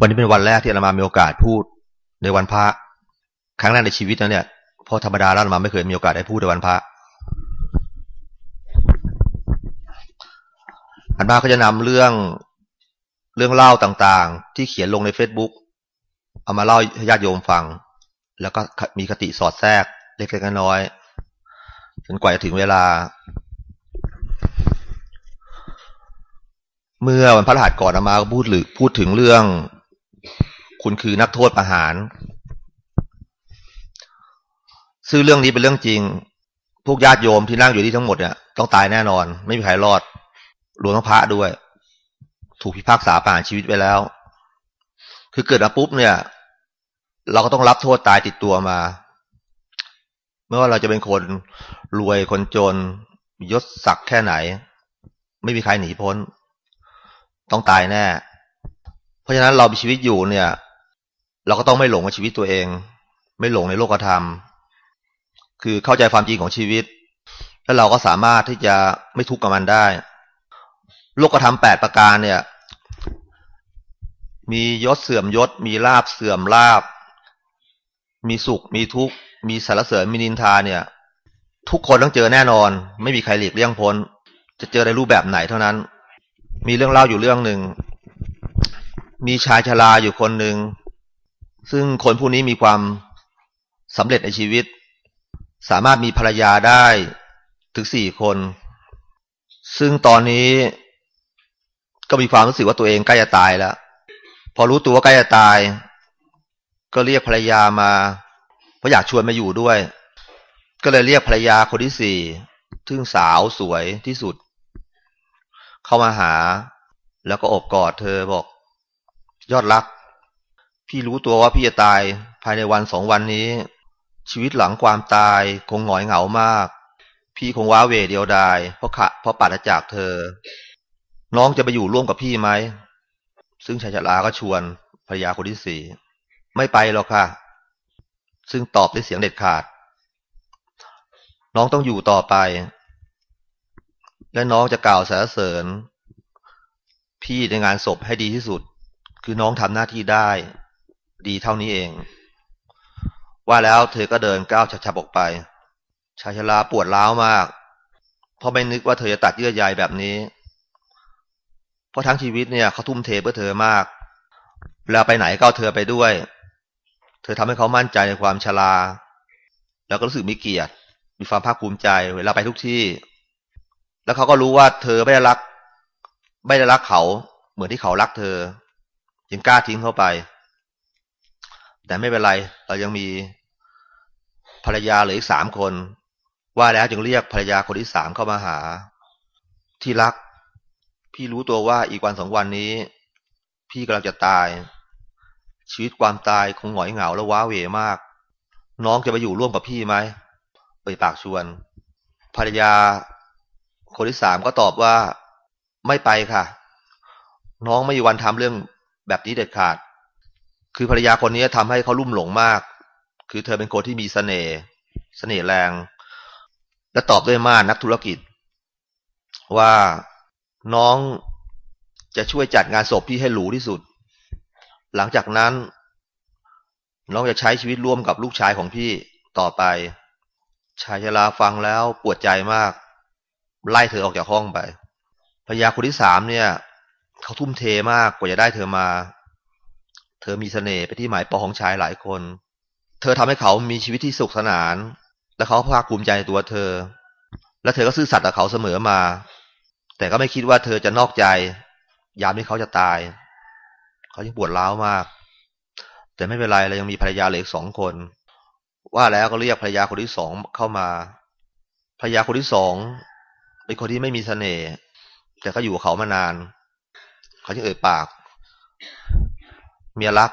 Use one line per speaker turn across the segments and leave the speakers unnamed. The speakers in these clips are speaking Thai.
วันนี้เป็นวันแรกที่อามามีโอกาสพูดในวันพระ ครั้งแรกในชีวิตนะเนี่ยเพราะธรรมดาแล้วอามาไม่เคยมีโอกาสได้พูดในวันพระอันมาก็จะนำเรื่องเรื่องเล่าต่างๆ ที่เขียนลงในเฟซบุ๊กเอามาเล่าให้ญาติโยมฟัง แล้วก็มีคติสอดแทรกเล็กๆน้อยๆจนกว่าจะถึงเวลา เมื่อวันพระรหัสก่อนอามาก็พูดหรือพูดถึงเรื่อง คุณคือนักโทษประหาร ซึ่งเรื่องนี้เป็นเรื่องจริง พวกญาติโยมที่นั่งอยู่ที่ทั้งหมดเนี่ยต้องตายแน่นอน ไม่มีใครรอดรวมทั้งพระด้วย ถูกพิพากษาประหารชีวิตไปแล้ว คือเกิดมาปุ๊บเนี่ย เราก็ต้องรับโทษตายติดตัวมา ไม่ว่าเราจะเป็นคนรวยคนจนยศศักดิ์แค่ไหน ไม่มีใครหนีพ้น ต้องตายแน่ เพราะฉะนั้นเรามีชีวิตอยู่เนี่ย เราก็ต้องไม่หลงกับชีวิตตัวเอง ไม่หลงในโลกธรรม คือเข้าใจความจริงของชีวิต แล้วเราก็สามารถที่จะไม่ทุกข์กับมันได้ โลกธรรมแปดประการเนี่ย มียศเสื่อมยศ มีลาบเสื่อมลาบ มีสุข มีทุกข์ มีสารเสริญมีนินทาเนี่ย ทุกคนต้องเจอแน่นอน ไม่มีใครหลีกเลี่ยงพ้น จะเจอในรูปแบบไหนเท่านั้น มีเรื่องเล่าอยู่เรื่องหนึ่ง มีชายชราอยู่คนหนึ่ง ซึ่งคนผู้นี้มีความสำเร็จในชีวิต สามารถมีภรรยาได้ถึงสี่คน ซึ่งตอนนี้ก็มีความรู้สึกว่าตัวเองใกล้จะตายแล้ว พอรู้ตัวว่าใกล้จะตาย ก็เรียกภรรยามาเพราะอยากชวนมาอยู่ด้วย ก็เลยเรียกภรรยาคนที่สี่ซึ่งสาวสวยที่สุด เข้ามาหา แล้วก็อบกอดเธอบอก ยอดรัก พี่รู้ตัวว่าพี่จะตายภายในวันสองวันนี้ ชีวิตหลังความตายคงหงอยเหงามาก พี่คงว้าเวเดียวดายเพราะขะเพราะปัดจากเธอ น้องจะไปอยู่ร่วมกับพี่ไหม ซึ่งชายชราก็ชวนภรรยาคนที่สี่ไม่ไปหรอกค่ะ ซึ่งตอบด้วยเสียงเด็ดขาด น้องต้องอยู่ต่อไป และน้องจะกล่าวสรรเสริญ พี่ในงานศพให้ดีที่สุด คือน้องทำหน้าที่ได้ ดีเท่านี้เอง ว่าแล้วเธอก็เดินก้าวชับๆออกไปชายชราปวดร้าวมาก เพราะไม่นึกว่าเธอจะตัดเยื่อใยแบบนี้ เพราะทั้งชีวิตเนี่ยเขาทุ่มเทเพื่อเธอมากเวลาไปไหนก็เอาเธอไปด้วย เธอทำให้เขามั่นใจในความชรา แล้วก็รู้สึกมีเกียรติ มีความภาคภูมิใจ เวลาไปทุกที่ แล้วเขาก็รู้ว่าเธอไม่ได้รัก ไม่ได้รักเขา เหมือนที่เขารักเธอ จึงกล้าทิ้งเขาไป แต่ไม่เป็นไร เรายังมีภรรยาเหลืออีกสามคน ว่าแล้วจึงเรียกภรรยาคนที่สามเข้ามาหา ที่รัก พี่รู้ตัวว่าอีกวันสองวันนี้ พี่กำลังจะตาย ชีวิตความตายคงหงอยเหงาและว้าเหวมาก น้องจะไปอยู่ร่วมกับพี่ไหมเปิดปากชวน ภรรยา คนที่สามก็ตอบว่า ไม่ไปค่ะ น้องไม่มีวันทำเรื่องแบบนี้เด็ดขาด คือภรรยาคนนี้ทำให้เขาลุ่มหลงมาก คือเธอเป็นคนที่มีสเสน่ห์เสน่ห์แรง และตอบด้วยมานักธุรกิจ ว่าน้องจะช่วยจัดงานศพพี่ให้หรูที่สุด หลังจากนั้น น้องจะใช้ชีวิตร่วมกับลูกชายของพี่ต่อไป ชายชราฟังแล้วปวดใจมาก ไล่เธอออกจากห้องไปพยาคนที่สามเนี่ย เขาทุ่มเทมากกว่าจะได้เธอมา เธอมีเสน่ห์ไปที่หมายปองของชายหลายคน เธอทำให้เขามีชีวิตที่สุขสนาน และเขาภาคภูมิใจในตัวเธอ และเธอก็ซื่อสัตย์กับเขาเสมอมา แต่ก็ไม่คิดว่าเธอจะนอกใจ ยามที่เขาจะตาย เขายังปวดร้าวมาก แต่ไม่เป็นไรเรายังมีภรรยาเหลือสองคน ว่าแล้วก็เรียกภรรยาคนที่สองเข้ามา ภรรยาคนที่สองเป็นคนที่ไม่มีเสน่ห์แต่ก็อยู่กับเขามานาน เขาจึงเอ่ยปาก เมียรัก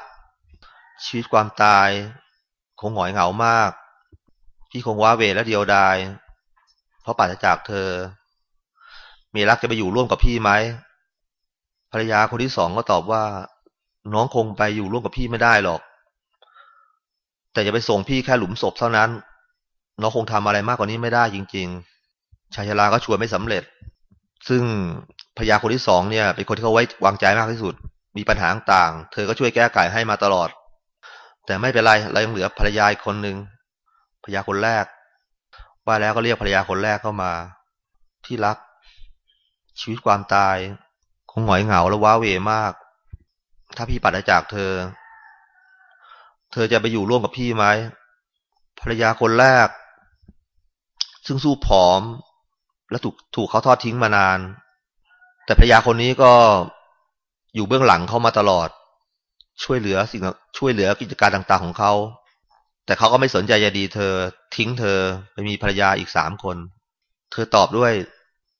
ชีวิตความตาย คงหงอยเหงามาก พี่คงว้าเวและเดียวดาย เพราะปราศจากเธอ เมียรักจะไปอยู่ร่วมกับพี่ไหมภรรยาคนที่สองก็ตอบว่า น้องคงไปอยู่ร่วมกับพี่ไม่ได้หรอก แต่จะไปส่งพี่แค่หลุมศพเท่านั้น น้องคงทำอะไรมากกว่านี้ไม่ได้จริง ๆ ชายชราก็ชวนไม่สำเร็จ ซึ่งพยาคนที่สองเนี่ย เป็นคนที่เขาไว้วางใจมากที่สุด มีปัญหาต่างเธอก็ช่วยแก้ไขให้มาตลอด แต่ไม่เป็นไรเรายังเหลือภรรยาอีกคนหนึ่งภรรยาคนแรก ว่าแล้วก็เรียกภรรยาคนแรกเข้ามา ที่รัก ชีวิตความตาย คงหงอยเหงาและว้าเวมาก ถ้าพี่ปัดจากเธอ เธอจะไปอยู่ร่วมกับพี่ไหมภรรยาคนแรก ซึ่งสู้ผอม และถูกถูกเขาทอดทิ้งมานาน แต่ภรรยาคนนี้ก็ อยู่เบื้องหลังเขามาตลอด ช่วยเหลือสิ่งช่วยเหลือกิจการต่างๆของเขา แต่เขาก็ไม่สนใจจะดีเธอ ทิ้งเธอไปมีภรรยาอีกสามคน เธอตอบด้วย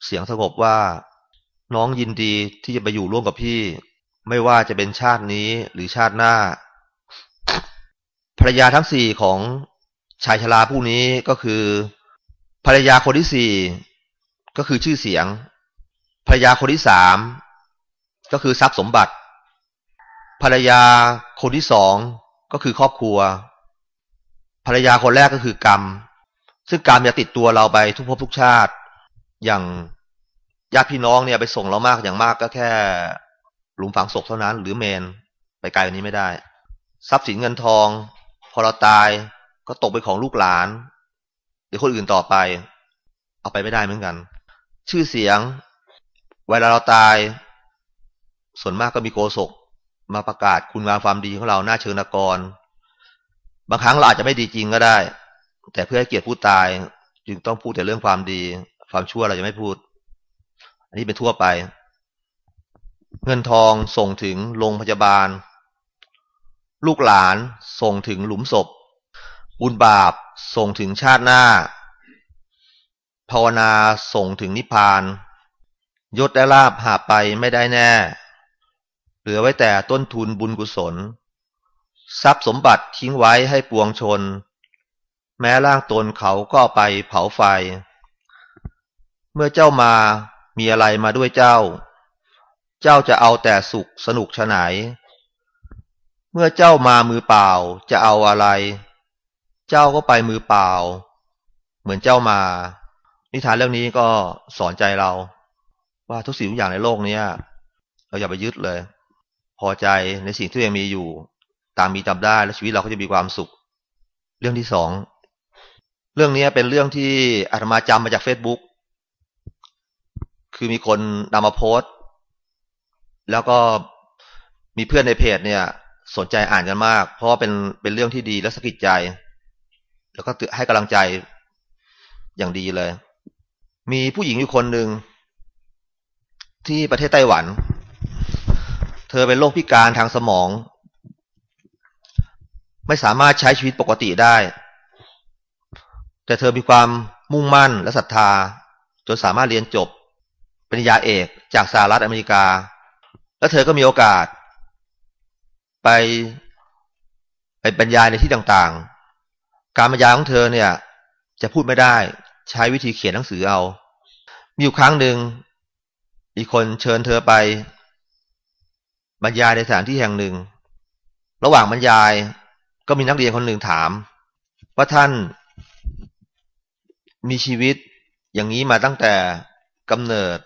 เสียงสงบว่า น้องยินดีที่จะไปอยู่ร่วมกับพี่ ไม่ว่าจะเป็นชาตินี้หรือชาติหน้า ภรรยาทั้งสี่ของชายชราผู้นี้ก็คือ ภรรยาคนที่สี่ก็คือชื่อเสียง ภรรยาคนที่สาม ก็คือทรัพย์สมบัติ ภรรยาคนที่สองก็คือครอบครัว ภรรยาคนแรกก็คือกรรม ซึ่งกรรมจะติดตัวเราไปทุกภพทุกชาติ อย่างญาติพี่น้องเนี่ยไปส่งเรามากอย่างมากก็แค่ หลุมฝังศพเท่านั้น หรือเมนไปไกลกว่านี้ไม่ได้ ทรัพย์สินเงินทอง พอเราตายก็ตกเป็นของลูกหลาน หรือคนอื่นต่อไป เอาไปไม่ได้เหมือนกัน ชื่อเสียง เวลาเราตาย ส่วนมากก็มีโกศกมาประกาศคุณงามความดีของเราหน้าเชิงนกร บางครั้งเราอาจจะไม่ดีจริงก็ได้ แต่เพื่อให้เกียรติผู้ตาย จึงต้องพูดแต่เรื่องความดี ความชั่วเราจะไม่พูด อันนี้เป็นทั่วไป เงินทองส่งถึงโรงพยาบาล ลูกหลานส่งถึงหลุมศพ บุญบาปส่งถึงชาติหน้า ภาวนาส่งถึงนิพพาน ยศได้ลาบหาไปไม่ได้แน่ ลือไว้แต่ต้นทุนบุญกุศล ทรัพย์สมบัติทิ้งไว้ให้ปวงชน แม้ร่างตนเขาก็ไปเผาไฟ เมื่อเจ้ามามีอะไรมาด้วยเจ้า เจ้าจะเอาแต่สุขสนุกฉไหน เมื่อเจ้ามามือเปล่าจะเอาอะไร เจ้าก็ไปมือเปล่า เหมือนเจ้ามา นิทานเรื่องนี้ก็สอนใจเรา ว่าทุกสิ่งทุกอย่างในโลกนี้เราอย่าไปยึดเลย พอใจในสิ่งที่ยังมีอยู่ ตามมีตามได้และชีวิตเราก็จะมีความสุข เรื่องที่สองเรื่องนี้เป็นเรื่องที่อาตมาจำมาจากเฟซบุ๊กคือมีคนนำมาโพสต์ แล้วก็มีเพื่อนในเพจเนี่ย สนใจอ่านกันมาก เพราะว่าเป็นเป็นเรื่องที่ดีและสะกิดใจ แล้วก็ให้กำลังใจอย่างดีเลย มีผู้หญิงอยู่คนหนึ่งที่ประเทศไต้หวัน เธอเป็นโรคพิการทางสมอง ไม่สามารถใช้ชีวิตปกติได้ แต่เธอมีความมุ่งมั่นและศรัทธา จนสามารถเรียนจบปริญญาเอกจากสหรัฐอเมริกา และเธอก็มีโอกาส ไปไปบรรยายในที่ต่างๆ การบรรยายของเธอเนี่ย จะพูดไม่ได้ใช้วิธีเขียนหนังสือเอา มีอยู่ครั้งหนึ่งมีคนเชิญเธอไป บรรยายในสถานที่แห่งหนึ่ง ระหว่างบรรยายก็มีนักเรียนคนหนึ่งถาม ว่าท่านมีชีวิตอย่างนี้มาตั้งแต่กำเนิด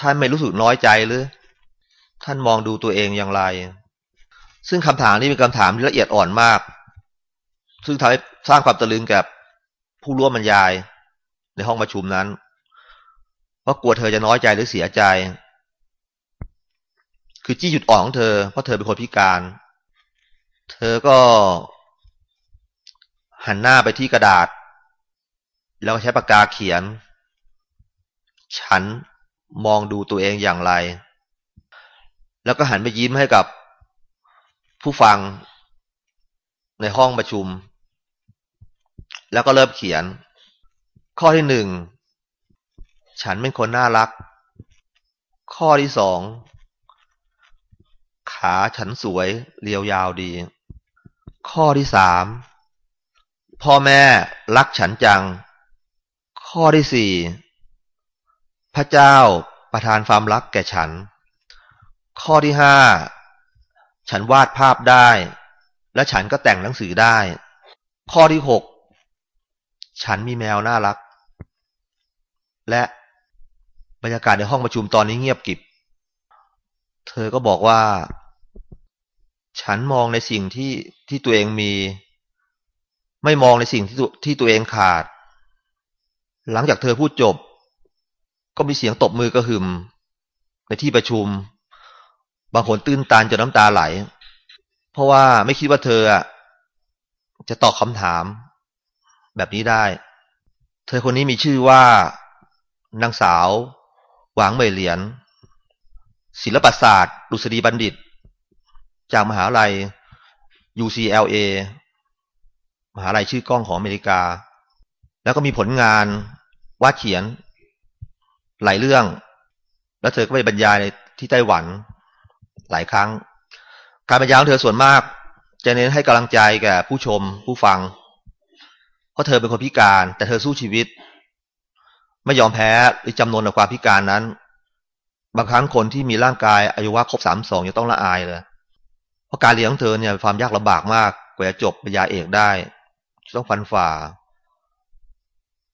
ท่านไม่รู้สึกน้อยใจหรือ ท่านมองดูตัวเองอย่างไร ซึ่งคำถามนี้เป็นคำถามที่ละเอียดอ่อนมาก ซึ่งทำให้สร้างความตะลึงกับผู้ร่วมบรรยายในห้องประชุมนั้นเพรากลัวเธอจะน้อยใจหรือเสียใจ คือจี้หยุดอ่อนของเธอ เพราะเธอเป็นคนพิการ เธอก็หันหน้าไปที่กระดาษ แล้วใช้ปากกาเขียน ฉันมองดูตัวเองอย่างไร แล้วก็หันไปยิ้มให้กับผู้ฟังในห้องประชุม แล้วก็เริ่มเขียน ข้อที่หนึ่ง ฉันเป็นคนน่ารัก ข้อที่สอง ขาฉันสวยเรียวยาวดี ข้อที่สามพ่อแม่รักฉันจัง ข้อที่สี่พระเจ้าประทานความรักแก่ฉัน ข้อที่ห้าฉันวาดภาพได้ และฉันก็แต่งหนังสือได้ ข้อที่หกฉันมีแมวน่ารัก และบรรยากาศในห้องประชุมตอนนี้เงียบกิบ เธอก็บอกว่า ฉันมองในสิ่งที่ที่ตัวเองมี ไม่มองในสิ่งที่ที่ตัวเองขาด หลังจากเธอพูดจบ ก็มีเสียงตบมือกระหึ่มในที่ประชุม บางคนตื้นตันจนน้ำตาไหล เพราะว่าไม่คิดว่าเธอจะตอบคำถาม แบบนี้ได้ เธอคนนี้มีชื่อว่านางสาว หวางเหมยเหรียญศิลปศาสตร์ดุษฎีบัณฑิต จากมหาลัย UCLA มหาลัยชื่อกล้องของอเมริกา แล้วก็มีผลงานวาดเขียน หลายเรื่อง แล้วเธอก็ไปบรรยายที่ไต้หวัน หลายครั้ง การบรรยายของเธอส่วนมาก จะเน้นให้กำลังใจแก่ผู้ชมผู้ฟัง เพราะเธอเป็นคนพิการ แต่เธอสู้ชีวิต ไม่ยอมแพ้หรือจำนวนกับความพิการนั้น บางครั้งคนที่มีร่างกายอายุว่าครบสามสองยังต้องละอายเลย เพราะการเรียนของเธอเนี่ยความยากลำบากมากกว่าจะจบปริญญาเอกได้ต้องฟันฝ่า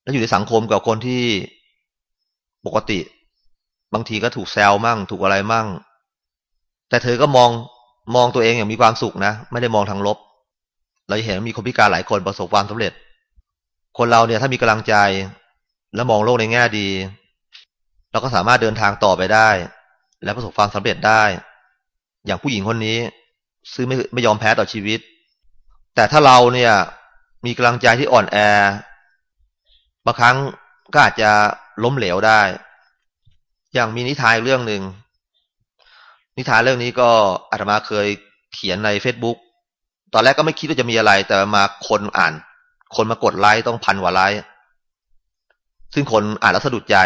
และอยู่ในสังคมกับคนที่ปกติ บางทีก็ถูกแซวมั่ง ถูกอะไรมั่ง แต่เธอก็มองมองตัวเองอย่างมีความสุขนะ ไม่ได้มองทางลบ เราเห็นมีคนพิการหลายคนประสบความสำเร็จ คนเราเนี่ยถ้ามีกำลังใจ และมองโลกในแง่ดี เราก็สามารถเดินทางต่อไปได้ และประสบความสำเร็จได้ อย่างผู้หญิงคนนี้ ซึ่งไม่ไม่ยอมแพ้ต่อชีวิต แต่ถ้าเราเนี่ย มีกำลังใจที่อ่อนแอบางครั้งก็อาจจะล้มเหลวได้ อย่างมีนิทานเรื่องหนึ่ง นิทานเรื่องนี้ก็อาตมาเคยเขียนใน Facebook ตอนแรกก็ไม่คิดว่าจะมีอะไร แต่มาคนอ่าน คนมากดไลค์ต้องพันกว่าไลค์ซึ่งคนอ่านแล้วสะดุดใจ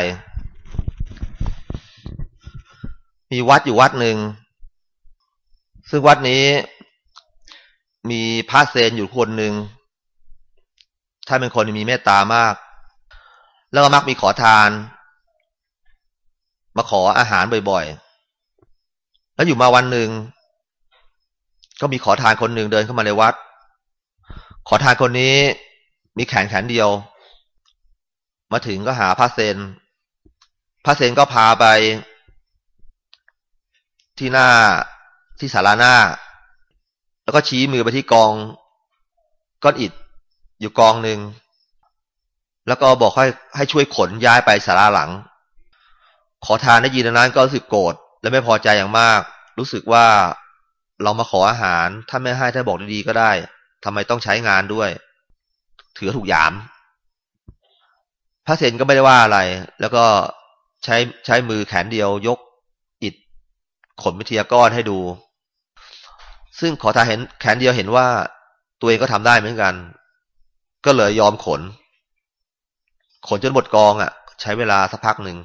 มีวัดอยู่วัดหนึ่ง ซึ่งวัดนี้มีพระเซนอยู่คนหนึ่งถ้านเป็นคนมีเมตตามาก แล้วก็มักมีขอทาน มาขออาหารบ่อยๆ แล้วอยู่มาวันหนึ่ง ก็มีขอทานคนหนึ่งเดินเข้ามาในวัด ขอทานคนนี้มีแขนแขนเดียว มาถึงก็หาพระเซน พระเซนก็พาไปที่หน้า ที่ศาลาหน้า แล้วก็ชี้มือไปที่กองก้อนอิฐอยู่กองหนึ่งแล้วก็บอกให้ให้ช่วยขนย้ายไปศาลาหลัง ขอทานได้ยินนั้นก็รู้สึกโกรธและไม่พอใจอย่างมาก รู้สึกว่าเรามาขออาหารถ้าไม่ให้ถ้าบอกดีๆก็ได้ทำไมต้องใช้งานด้วย ถือถูกยาม พระเซนก็ไม่ได้ว่าอะไร แล้วก็ใช้ใช้มือแขนเดียวยกอิดขนวิทยากรให้ดู ซึ่งขอทานเห็นแขนเดียวเห็นว่า ตัวเองก็ทำได้เหมือนกัน ก็เลยยอมขน ขนจนหมดกองอะ่ะ ใช้เวลาสักพักหนึ่ง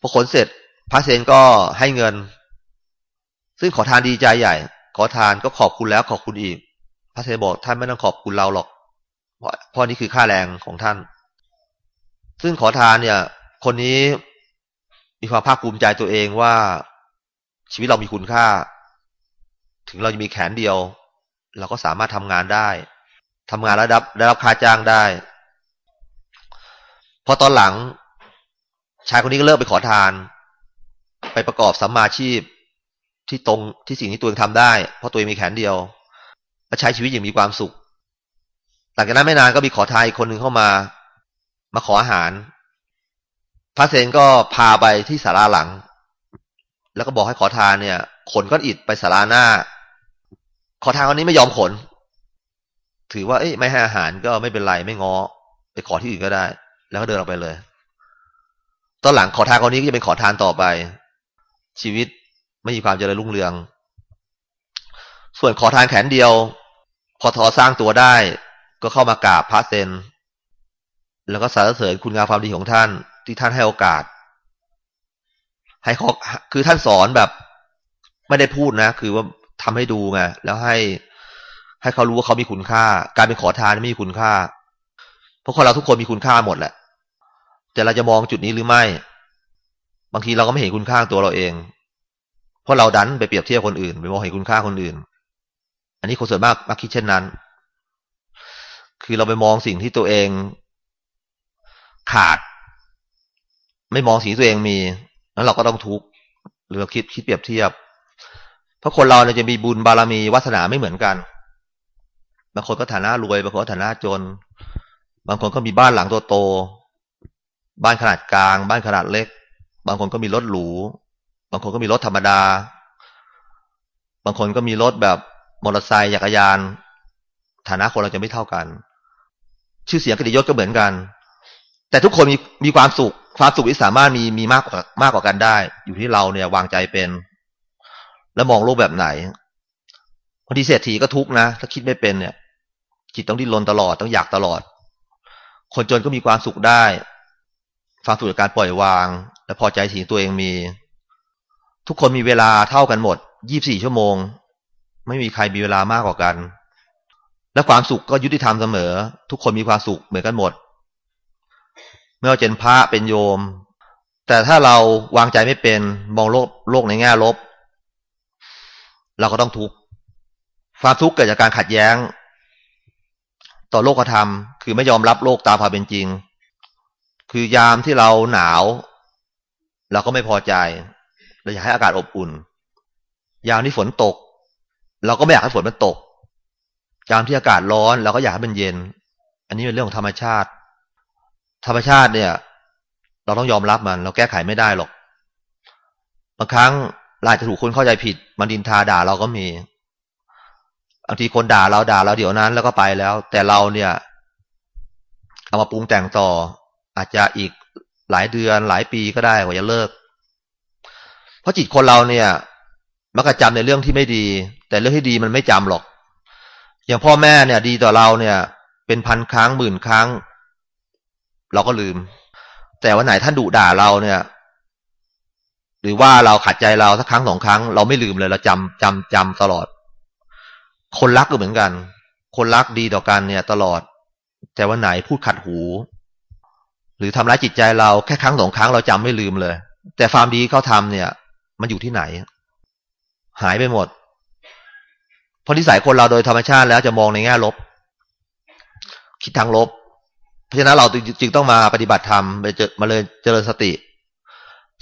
พอขนเสร็จพระเซนก็ให้เงิน ซึ่งขอทานดีใจใหญ่ ขอทานก็ขอบคุณแล้วขอบคุณอีก พระเซนบอกท่านไม่ต้องขอบคุณเราหรอกเพราะเพราะนี่คือค่าแรงของท่าน ซึ่งขอทานเนี่ย คนนี้มีความภาคภูมิใจตัวเองว่าชีวิตเรามีคุณค่า ถึงเราจะมีแขนเดียว เราก็สามารถทำงานได้ทำงานแล้วได้ได้รับค่าจ้างได้พอตอนหลัง ชายคนนี้ก็เลิกไปขอทาน ไปประกอบสัมมาชีพที่ตรงที่สิ่งที่ตัวเองทำได้ เพราะตัวเองมีแขนเดียวและใช้ชีวิตอย่างมีความสุขหลังจากนั้นไม่นานก็มีขอทานอีกคนหนึ่งเข้ามา มาขออาหาร พระเซนก็พาไปที่ศาลาหลัง แล้วก็บอกให้ขอทานเนี่ยขนก้อนอิฐไปศาลาหน้า ขอทานคนนี้ไม่ยอมขน ถือว่าเอ้ยไม่ให้อาหารก็ไม่เป็นไรไม่ง้อ ไปขอที่อื่นก็ได้ แล้วก็เดินออกไปเลย ตอนหลังขอทานคนนี้ก็จะเป็นขอทานต่อไป ชีวิตไม่มีความเจริญรุ่งเรือง ส่วนขอทานแขนเดียว พอทอสร้างตัวได้ ก็เข้ามากราบพระเซนแล้วก็สรรเสริญคุณงามความดีของท่าน ที่ท่านให้โอกาส ให้เขาคือท่านสอนแบบ ไม่ได้พูดนะ คือว่า ทำให้ดูไงแล้วให้ ให้เขารู้ว่าเขามีคุณค่า การเป็นขอทานไม่มีคุณค่า เพราะคนเราทุกคนมีคุณค่าหมดแหละ แต่เราจะมองจุดนี้หรือไม่ บางทีเราก็ไม่เห็นคุณค่าตัวเราเอง เพราะเราดันไปเปรียบเทียบคนอื่น ไปมองเห็นคุณค่าคนอื่น อันนี้คนส่วนมากมักคิดเช่นนั้น คือเราไปมองสิ่งที่ตัวเองขาด ไม่มองสิ่งตัวเองมี แล้วเราก็ต้องทุกข์หรือเราคิดคิดเปรียบเทียบ เพราะคนเราเนี่ยจะมีบุญบารมีวาสนาไม่เหมือนกันบางคนก็ฐานะรวยบางคนก็ฐานะจน บางคนก็มีบ้านหลังตัวโต บ้านขนาดกลาง บ้านขนาดเล็ก บางคนก็มีรถหรู บางคนก็มีรถธรรมดา บางคนก็มีรถแบบมอเตอร์ไซค์จักรยาน ฐานะคนเราจะไม่เท่ากัน ชื่อเสียงกิติยศก็เหมือนกัน แต่ทุกคนมีมีความสุข ความสุขที่สามารถมีมีมากกว่ามากกว่ากันได้ อยู่ที่เราเนี่ยวางใจเป็น แล้วมองโลกแบบไหนบางทีเศรษฐีก็ทุกนะ ถ้าคิดไม่เป็นเนี่ย จิตต้องดิ้นรนตลอดต้องอยากตลอด คนจนก็มีความสุขได้ความสุขจากการปล่อยวาง และพอใจสิ่งตัวเองมี ทุกคนมีเวลาเท่ากันหมดยี่บสี่ชั่วโมง ไม่มีใครมีเวลามากกว่ากัน และความสุขก็ยุติธรรมเสมอ ทุกคนมีความสุขเหมือนกันหมดไม่ว่าจะเป็นพระเป็นโยม แต่ถ้าเราวางใจไม่เป็นมองโลกโลกในแง่ลบ เราก็ต้องทุกข์ความทุกข์เกิดจากการขัดแย้ง ต่อโลกธรรม คือไม่ยอมรับโลกตามความเป็นจริง คือยามที่เราหนาวเราก็ไม่พอใจ เราอยากให้อากาศอบอุ่น ยามที่ฝนตก เราก็ไม่อยากให้ฝนมันตก ยามที่อากาศร้อนเราก็อยากให้มันเย็น อันนี้เป็นเรื่องของธรรมชาติ ธรรมชาติเนี่ย เราต้องยอมรับมัน เราแก้ไขไม่ได้หรอก บางครั้ง เราจะถูกคนเข้าใจผิดมันดินทาด่าเราก็มีบางทีคนด่าเราด่าเราเดี๋ยวนั้นแล้วก็ไปแล้ว แต่เราเนี่ย เอามาปรุงแต่งต่อ อาจจะอีกหลายเดือนหลายปีก็ได้กว่าจะเลิก เพราะจิตคนเราเนี่ย มักจะจำในเรื่องที่ไม่ดี แต่เรื่องที่ดีมันไม่จำหรอก อย่างพ่อแม่เนี่ย ดีต่อเราเนี่ย เป็นพันครั้งหมื่นครั้ง เราก็ลืม แต่วันไหนท่านดุด่าเราเนี่ย หรือว่าเราขัดใจเราสักครั้งสองครั้ง เราไม่ลืมเลยเราจำจำจำตลอด คนรักก็เหมือนกัน คนรักดีต่อกันเนี่ย ตลอด แต่วันไหนพูดขัดหู หรือทำร้ายจิตใจเราแค่ครั้งสองครั้งเราจำไม่ลืมเลย แต่ความดีเขาทำเนี่ย มันอยู่ที่ไหน หายไปหมด เพราะนิสัยคนเราโดยธรรมชาติแล้วจะมองในแง่ลบ คิดทางลบ เพราะฉะนั้นเราจึงต้องมาปฏิบัติธรรมมาเลยเจริญสติ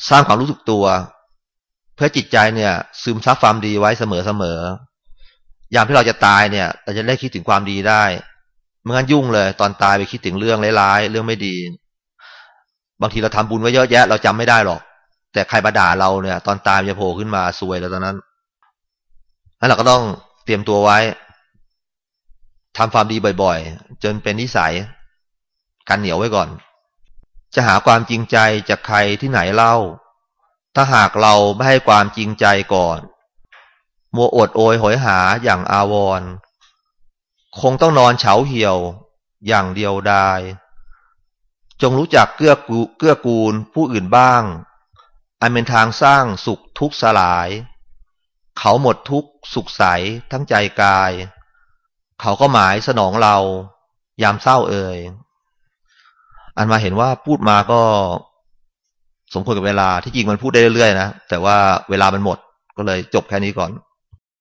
สร้างความรู้สึกตัว เพื่อจิตใจเนี่ย ซึมซับความดีไว้เสมอเสมอยามที่เราจะตายเนี่ย เราจะได้คิดถึงความดีได้เมื่องั้นยุ่งเลย ตอนตายไปคิดถึงเรื่องร้ายๆเรื่องไม่ดี บางทีเราทำบุญไว้เยอะแยะ เราจำไม่ได้หรอก แต่ใครมาด่าเราเนี่ย ตอนตายจะโผล่ขึ้นมาซวยแล้วตอนนั้นนั้นเราก็ต้องเตรียมตัวไว้ทำความดีบ่อย ๆ จนเป็นนิสัยกันเหนียวไว้ก่อน จะหาความจริงใจจากใครที่ไหนเล่า ถ้าหากเราไม่ให้ความจริงใจก่อน มัวอดโอยหอยหาอย่างอาวร คงต้องนอนเฉาเหี่ยวอย่างเดียวดาย จงรู้จักเกื้อกูเกื้อกูลผู้อื่นบ้าง อันเป็นทางสร้างสุขทุกสลาย เขาหมดทุกสุขใสทั้งใจกาย เขาก็หมายสนองเรา ยามเศร้าเอ่ย อันมาเห็นว่าพูดมาก็สมควรกับเวลาที่จริงมันพูดได้เรื่อยๆนะแต่ว่าเวลามันหมดก็เลยจบแค่นี้ก่อน